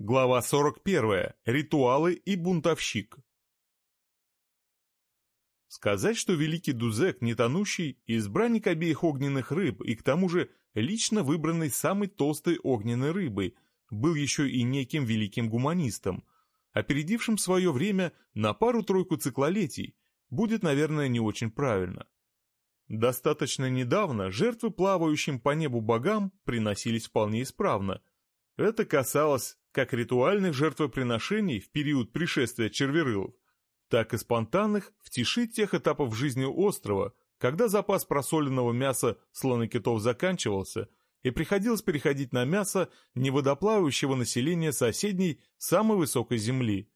Глава 41. Ритуалы и бунтовщик. Сказать, что великий Дузек, не тонущий, избранник обеих огненных рыб и к тому же лично выбранный самой толстой огненной рыбой, был еще и неким великим гуманистом, опередившим свое время на пару-тройку циклолетий, будет, наверное, не очень правильно. Достаточно недавно жертвы плавающим по небу богам приносились вполне исправно. Это касалось как ритуальных жертвоприношений в период пришествия черверылов, так и спонтанных в тиши тех этапов жизни острова, когда запас просоленного мяса слонокитов заканчивался и приходилось переходить на мясо неводоплавающего населения соседней самой высокой земли.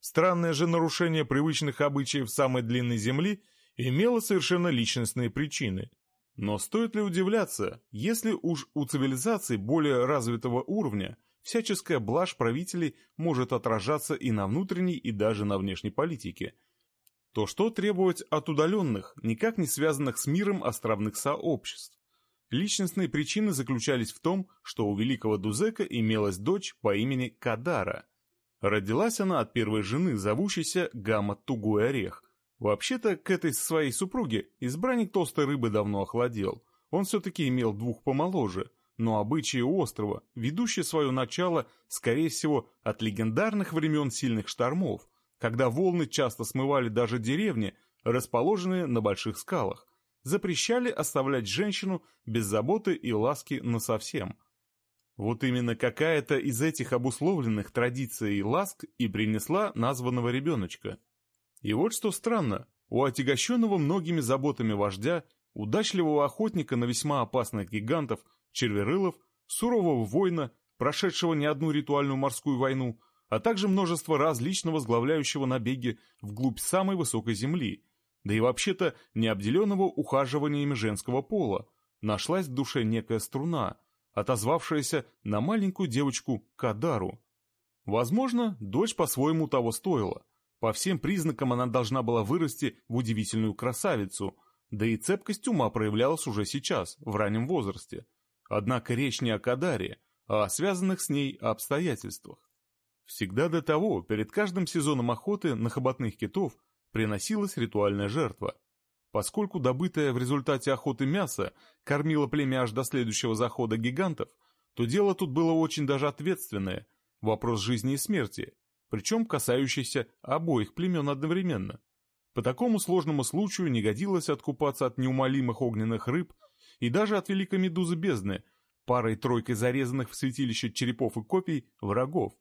Странное же нарушение привычных обычаев самой длинной земли имело совершенно личностные причины. Но стоит ли удивляться, если уж у цивилизаций более развитого уровня – всяческая блажь правителей может отражаться и на внутренней, и даже на внешней политике. То что требовать от удаленных, никак не связанных с миром островных сообществ? Личностные причины заключались в том, что у великого Дузека имелась дочь по имени Кадара. Родилась она от первой жены, зовущейся Гамма Тугой Орех. Вообще-то к этой своей супруге избранник толстой рыбы давно охладел. Он все-таки имел двух помоложе – но обычаи острова, ведущие свое начало, скорее всего, от легендарных времен сильных штормов, когда волны часто смывали даже деревни, расположенные на больших скалах, запрещали оставлять женщину без заботы и ласки насовсем. Вот именно какая-то из этих обусловленных традиций ласк и принесла названного ребеночка. И вот что странно, у отягощенного многими заботами вождя, удачливого охотника на весьма опасных гигантов – Черверылов, сурового воина, прошедшего не одну ритуальную морскую войну, а также множество раз лично возглавляющего набеги вглубь самой высокой земли, да и вообще-то необделенного ухаживаниями женского пола, нашлась в душе некая струна, отозвавшаяся на маленькую девочку Кадару. Возможно, дочь по-своему того стоила. По всем признакам она должна была вырасти в удивительную красавицу, да и цепкость ума проявлялась уже сейчас, в раннем возрасте. Однако речь не о Кадаре, а о связанных с ней обстоятельствах. Всегда до того, перед каждым сезоном охоты на хоботных китов приносилась ритуальная жертва. Поскольку добытое в результате охоты мясо кормило племя аж до следующего захода гигантов, то дело тут было очень даже ответственное – вопрос жизни и смерти, причем касающийся обоих племен одновременно. По такому сложному случаю не годилось откупаться от неумолимых огненных рыб и даже от великой медузы бездны, парой-тройкой зарезанных в святилище черепов и копий врагов.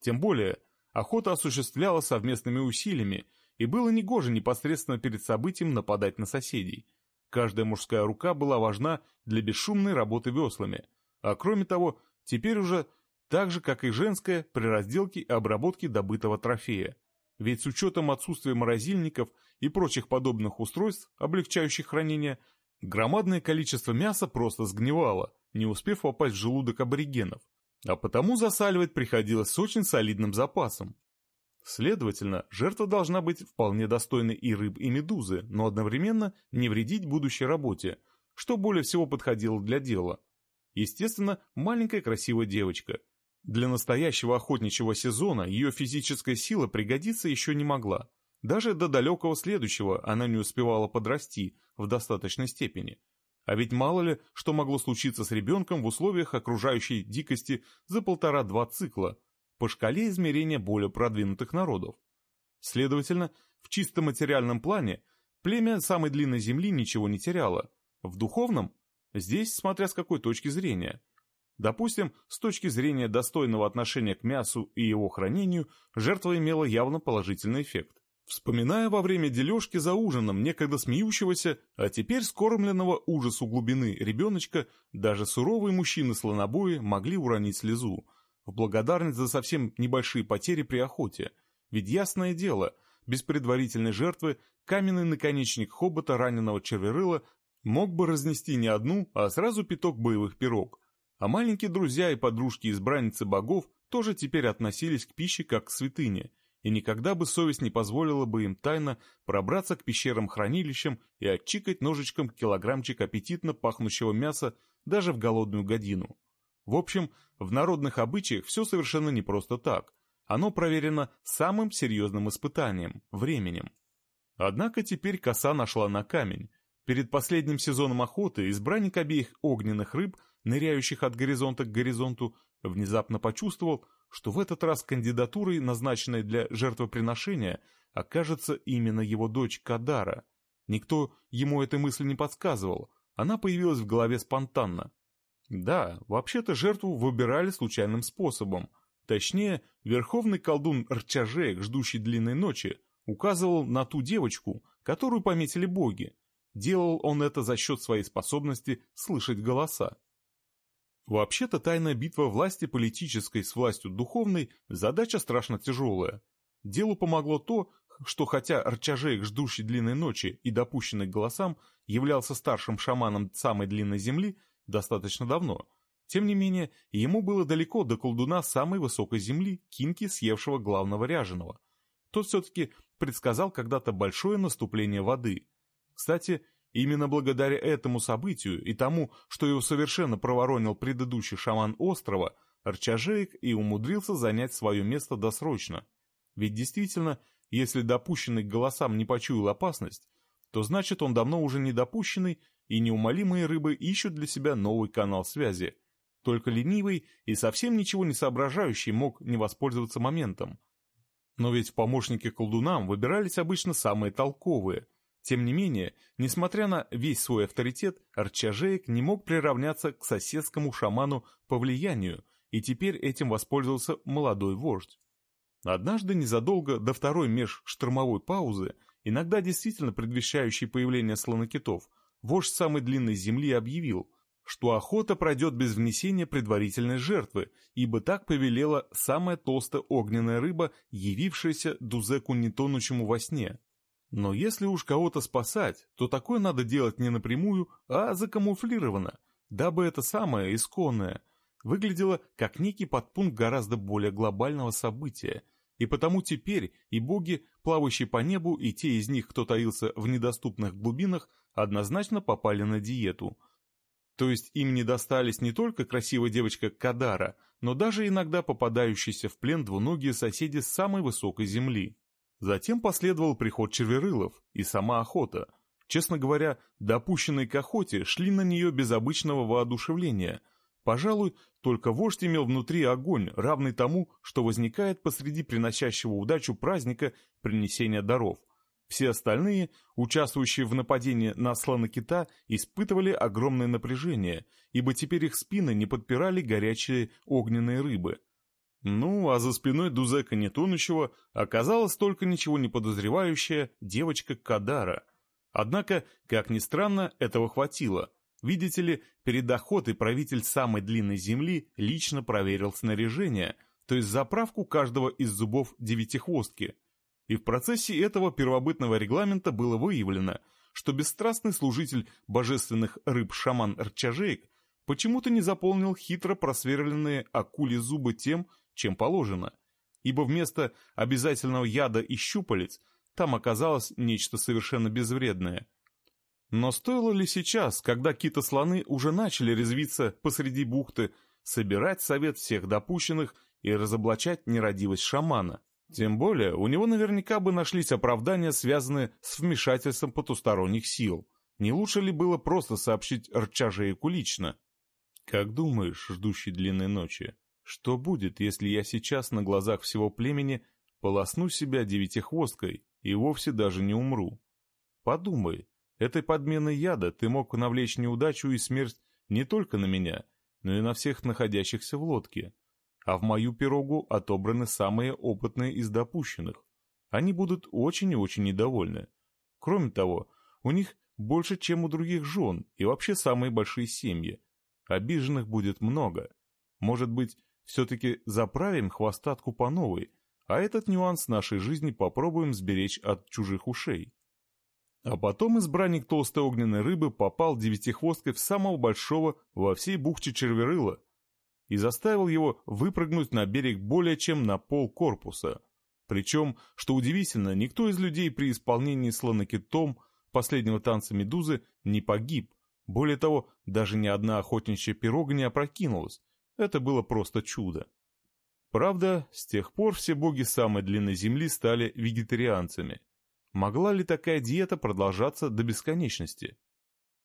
Тем более, охота осуществлялась совместными усилиями, и было негоже непосредственно перед событием нападать на соседей. Каждая мужская рука была важна для бесшумной работы веслами, а кроме того, теперь уже так же, как и женская, при разделке и обработке добытого трофея. Ведь с учетом отсутствия морозильников и прочих подобных устройств, облегчающих хранение, Громадное количество мяса просто сгнивало, не успев попасть в желудок аборигенов, а потому засаливать приходилось с очень солидным запасом. Следовательно, жертва должна быть вполне достойной и рыб, и медузы, но одновременно не вредить будущей работе, что более всего подходило для дела. Естественно, маленькая красивая девочка. Для настоящего охотничьего сезона ее физическая сила пригодиться еще не могла. Даже до далекого следующего она не успевала подрасти в достаточной степени. А ведь мало ли, что могло случиться с ребенком в условиях окружающей дикости за полтора-два цикла, по шкале измерения более продвинутых народов. Следовательно, в чисто материальном плане племя самой длинной земли ничего не теряло. В духовном? Здесь, смотря с какой точки зрения. Допустим, с точки зрения достойного отношения к мясу и его хранению, жертва имела явно положительный эффект вспоминая во время дележки за ужином некогда смеющегося, а теперь скормленного ужасу глубины ребеночка, даже суровые мужчины-слонобои могли уронить слезу, в благодарность за совсем небольшие потери при охоте. Ведь ясное дело, без предварительной жертвы каменный наконечник хобота раненого черверыла мог бы разнести не одну, а сразу пяток боевых пирог. А маленькие друзья и подружки-избранницы богов тоже теперь относились к пище как к святыне – и никогда бы совесть не позволила бы им тайно пробраться к пещерам-хранилищам и отчикать ножичком килограммчик аппетитно пахнущего мяса даже в голодную годину. В общем, в народных обычаях все совершенно не просто так. Оно проверено самым серьезным испытанием – временем. Однако теперь коса нашла на камень. Перед последним сезоном охоты избранник обеих огненных рыб, ныряющих от горизонта к горизонту, внезапно почувствовал, что в этот раз кандидатурой, назначенной для жертвоприношения, окажется именно его дочь Кадара. Никто ему этой мысли не подсказывал, она появилась в голове спонтанно. Да, вообще-то жертву выбирали случайным способом. Точнее, верховный колдун Рчажеек, ждущий длинной ночи, указывал на ту девочку, которую пометили боги. Делал он это за счет своей способности слышать голоса. Вообще-то тайная битва власти политической с властью духовной – задача страшно тяжелая. Делу помогло то, что хотя Арчажеек, ждущий длинной ночи и допущенный к голосам, являлся старшим шаманом самой длинной земли достаточно давно, тем не менее, ему было далеко до колдуна самой высокой земли, Кинки, съевшего главного ряженого. Тот все-таки предсказал когда-то большое наступление воды. Кстати, именно благодаря этому событию и тому, что его совершенно проворонил предыдущий шаман острова, Арчажеек и умудрился занять свое место досрочно. Ведь действительно, если допущенный к голосам не почуял опасность, то значит он давно уже не допущенный, и неумолимые рыбы ищут для себя новый канал связи. Только ленивый и совсем ничего не соображающий мог не воспользоваться моментом. Но ведь в помощники колдунам выбирались обычно самые толковые. Тем не менее, несмотря на весь свой авторитет, Арчажеек не мог приравняться к соседскому шаману по влиянию, и теперь этим воспользовался молодой вождь. Однажды незадолго до второй межштормовой паузы, иногда действительно предвещающей появление слонокитов, вождь самой длинной земли объявил, что охота пройдет без внесения предварительной жертвы, ибо так повелела самая толстая огненная рыба, явившаяся Дузеку нетонущему во сне. Но если уж кого-то спасать, то такое надо делать не напрямую, а закамуфлированно, дабы это самое исконное выглядело как некий подпункт гораздо более глобального события, и потому теперь и боги, плавающие по небу, и те из них, кто таился в недоступных глубинах, однозначно попали на диету. То есть им не достались не только красивая девочка Кадара, но даже иногда попадающиеся в плен двуногие соседи с самой высокой земли. Затем последовал приход черверылов и сама охота. Честно говоря, допущенные к охоте шли на нее без обычного воодушевления – Пожалуй, только вождь имел внутри огонь, равный тому, что возникает посреди приносящего удачу праздника принесения даров. Все остальные, участвующие в нападении на слона кита, испытывали огромное напряжение, ибо теперь их спины не подпирали горячие огненные рыбы. Ну, а за спиной Дузека Нетонущего оказалась только ничего не подозревающая девочка Кадара. Однако, как ни странно, этого хватило – Видите ли, перед охотой правитель самой длинной земли лично проверил снаряжение, то есть заправку каждого из зубов девятихвостки. И в процессе этого первобытного регламента было выявлено, что бесстрастный служитель божественных рыб шаман Рчажеек почему-то не заполнил хитро просверленные акули зубы тем, чем положено, ибо вместо обязательного яда и щупалец там оказалось нечто совершенно безвредное – но стоило ли сейчас, когда киты-слоны уже начали резвиться посреди бухты, собирать совет всех допущенных и разоблачать нерадивость шамана? Тем более, у него наверняка бы нашлись оправдания, связанные с вмешательством потусторонних сил. Не лучше ли было просто сообщить Рчажеику лично? «Как думаешь, ждущий длинной ночи, что будет, если я сейчас на глазах всего племени полосну себя девятихвосткой и вовсе даже не умру? Подумай, Этой подменой яда ты мог навлечь неудачу и смерть не только на меня, но и на всех находящихся в лодке. А в мою пирогу отобраны самые опытные из допущенных. Они будут очень и очень недовольны. Кроме того, у них больше, чем у других жен, и вообще самые большие семьи. Обиженных будет много. Может быть, все-таки заправим хвостатку по новой, а этот нюанс нашей жизни попробуем сберечь от чужих ушей. А потом избранник толстой огненной рыбы попал девятихвосткой в самого большого во всей бухте черверыла и заставил его выпрыгнуть на берег более чем на пол корпуса. Причем, что удивительно, никто из людей при исполнении слонокитом последнего танца медузы не погиб. Более того, даже ни одна охотничья пирога не опрокинулась. Это было просто чудо. Правда, с тех пор все боги самой длины Земли стали вегетарианцами. Могла ли такая диета продолжаться до бесконечности?